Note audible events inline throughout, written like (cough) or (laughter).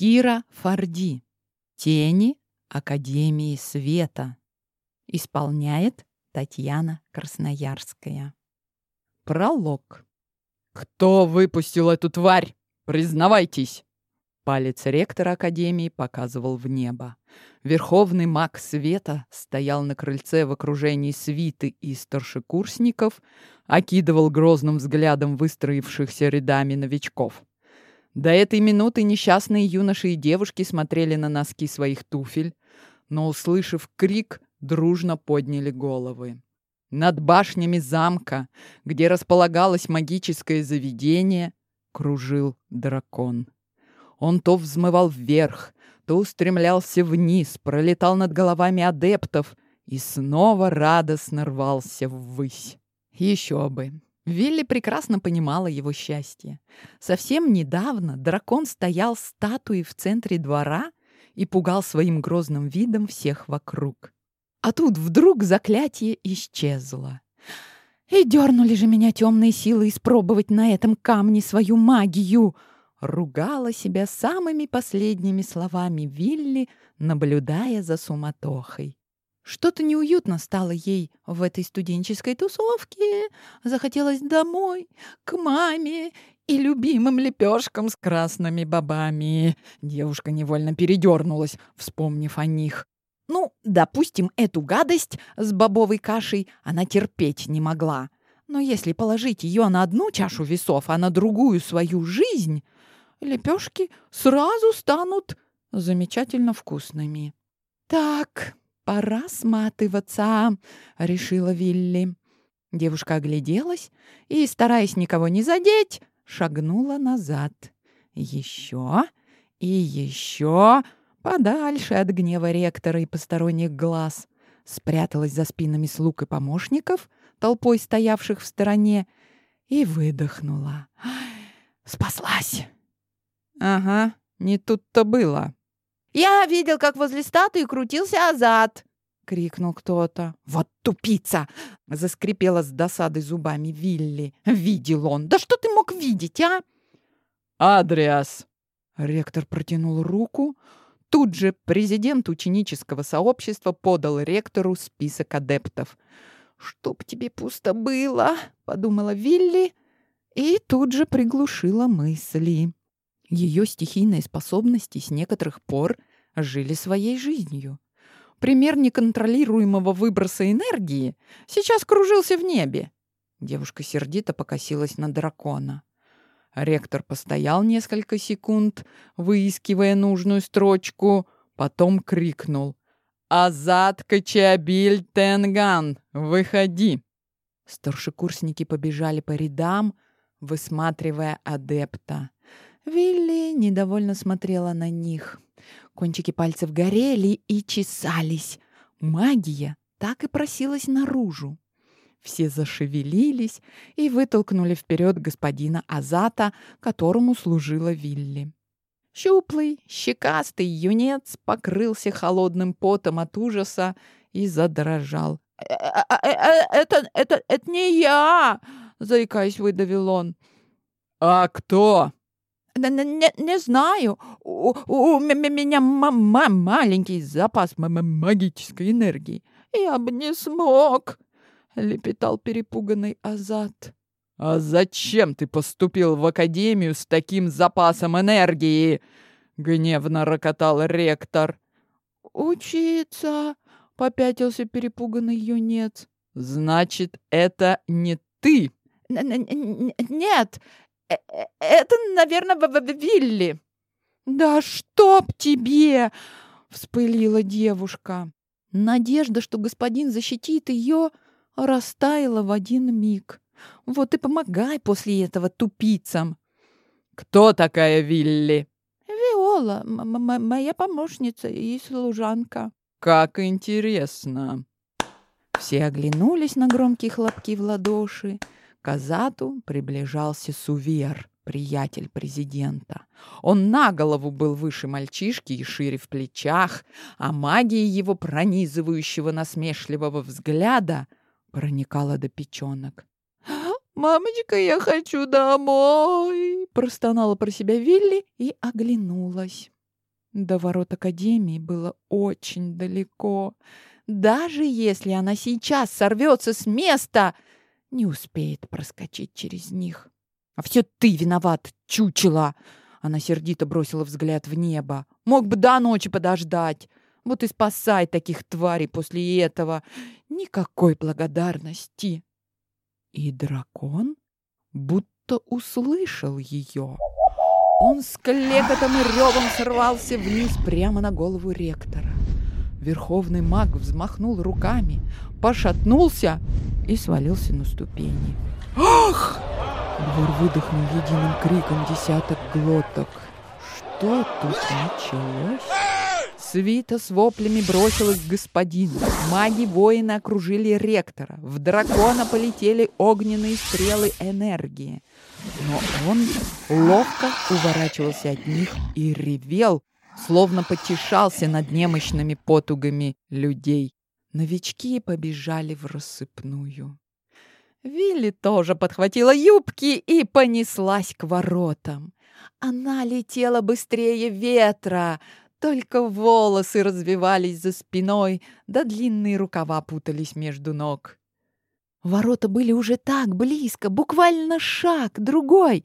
Кира Форди. Тени Академии Света. Исполняет Татьяна Красноярская. Пролог. «Кто выпустил эту тварь? Признавайтесь!» Палец ректора Академии показывал в небо. Верховный маг Света стоял на крыльце в окружении свиты и старшекурсников, окидывал грозным взглядом выстроившихся рядами новичков. До этой минуты несчастные юноши и девушки смотрели на носки своих туфель, но, услышав крик, дружно подняли головы. Над башнями замка, где располагалось магическое заведение, кружил дракон. Он то взмывал вверх, то устремлялся вниз, пролетал над головами адептов и снова радостно рвался ввысь. Еще бы! Вилли прекрасно понимала его счастье. Совсем недавно дракон стоял статуей в центре двора и пугал своим грозным видом всех вокруг. А тут вдруг заклятие исчезло. И дернули же меня темные силы испробовать на этом камне свою магию. Ругала себя самыми последними словами Вилли, наблюдая за суматохой. Что-то неуютно стало ей в этой студенческой тусовке. Захотелось домой, к маме и любимым лепешкам с красными бобами. Девушка невольно передернулась, вспомнив о них. Ну, допустим, эту гадость с бобовой кашей она терпеть не могла. Но если положить ее на одну чашу весов, а на другую свою жизнь, лепешки сразу станут замечательно вкусными. Так, пора сматываться, решила Вилли. Девушка огляделась и, стараясь никого не задеть, шагнула назад. Еще и еще подальше от гнева ректора и посторонних глаз, спряталась за спинами слуг и помощников, толпой стоявших в стороне, и выдохнула. «Спаслась!» «Ага, не тут-то было». «Я видел, как возле статуи крутился Азат!» — крикнул кто-то. «Вот тупица!» — заскрипела с досадой зубами Вилли. «Видел он! Да что ты мог видеть, а?» «Адриас!» Ректор протянул руку, Тут же президент ученического сообщества подал ректору список адептов. «Чтоб тебе пусто было!» — подумала Вилли и тут же приглушила мысли. Ее стихийные способности с некоторых пор жили своей жизнью. Пример неконтролируемого выброса энергии сейчас кружился в небе. Девушка сердито покосилась на дракона. Ректор постоял несколько секунд, выискивая нужную строчку, потом крикнул. «Азат Качабиль Тенган, выходи!» Старшекурсники побежали по рядам, высматривая адепта. Вилли недовольно смотрела на них. Кончики пальцев горели и чесались. Магия так и просилась наружу. Все зашевелились и вытолкнули вперед господина Азата, которому служила Вилли. Щуплый, щекастый юнец покрылся холодным потом от ужаса и задрожал. «Э, э, э, «Это, это, это не я!» — заикаясь, выдавил он. «А кто?» «Не, не знаю. У, у, у меня маленький запас магической энергии. Я бы не смог!» — лепетал перепуганный Азат. «А зачем ты поступил в академию с таким запасом энергии?» — гневно рокотал ректор. «Учиться!» — попятился перепуганный юнец. «Значит, это не ты?» «Нет, э, э, это, наверное, Вилли». «Да чтоб тебе!» — вспылила девушка. Надежда, что господин защитит ее, растаяла в один миг. Вот и помогай после этого тупицам. Кто такая Вилли? Виола, моя помощница и служанка. Как интересно. Все оглянулись на громкие хлопки в ладоши. К Азату приближался Сувер, приятель президента. Он на голову был выше мальчишки и шире в плечах, а магия его пронизывающего насмешливого взгляда — проникала до печенок. «Мамочка, я хочу домой!» Простонала про себя Вилли и оглянулась. До ворот Академии было очень далеко. Даже если она сейчас сорвется с места, не успеет проскочить через них. А все ты виноват, чучела! Она сердито бросила взгляд в небо. Мог бы до ночи подождать. Вот и спасай таких тварей после этого. Никакой благодарности. И дракон будто услышал ее. Он с клекотом и ревом сорвался вниз прямо на голову ректора. Верховный маг взмахнул руками, пошатнулся и свалился на ступени. «Ах!» Двор выдохнул единым криком десяток глоток. Что тут началось? Свита с воплями бросилась к господину. Маги-воины окружили ректора. В дракона полетели огненные стрелы энергии. Но он ловко уворачивался от них и ревел, словно потешался над немощными потугами людей. Новички побежали в рассыпную. Вилли тоже подхватила юбки и понеслась к воротам. Она летела быстрее ветра, только волосы развивались за спиной, да длинные рукава путались между ног. Ворота были уже так близко, буквально шаг, другой.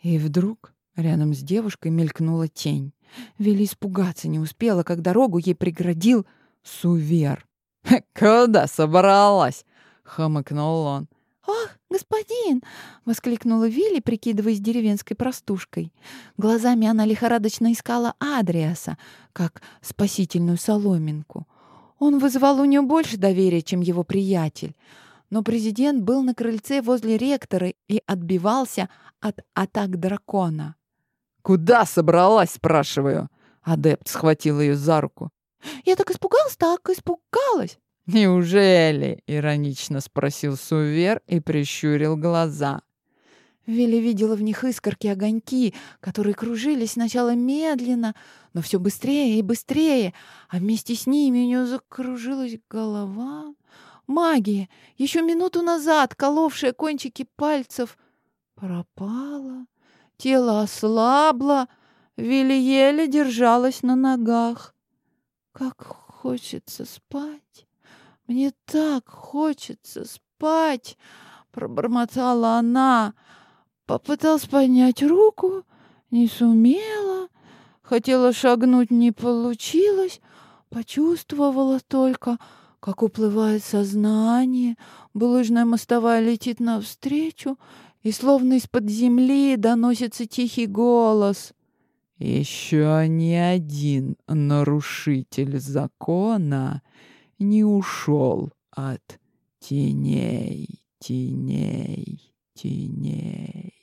И вдруг рядом с девушкой мелькнула тень. Вилли испугаться не успела, как дорогу ей преградил Сувер. (laughs) «Куда собралась?» — хмыкнул он. «Ох, господин!» — воскликнула Вилли, прикидываясь деревенской простушкой. Глазами она лихорадочно искала Адриаса, как спасительную соломинку. Он вызывал у нее больше доверия, чем его приятель. Но президент был на крыльце возле ректора и отбивался от атак дракона. «Куда собралась?» — спрашиваю. Адепт схватил ее за руку. «Я так испугалась, так испугалась!» «Неужели?» — иронично спросил Сувер и прищурил глаза. Вилли видела в них искорки огоньки, которые кружились сначала медленно, но все быстрее и быстрее, а вместе с ними у нее закружилась голова. Магия, еще минуту назад коловшая кончики пальцев, пропала. Тело ослабло, Вилли еле держалась на ногах. Как хочется спать. «Мне так хочется спать!» — пробормотала она. Попыталась поднять руку, не сумела. Хотела шагнуть, не получилось. Почувствовала только, как уплывает сознание. Булыжная мостовая летит навстречу, и словно из-под земли доносится тихий голос. «Еще ни один нарушитель закона не ушел от теней, теней, теней.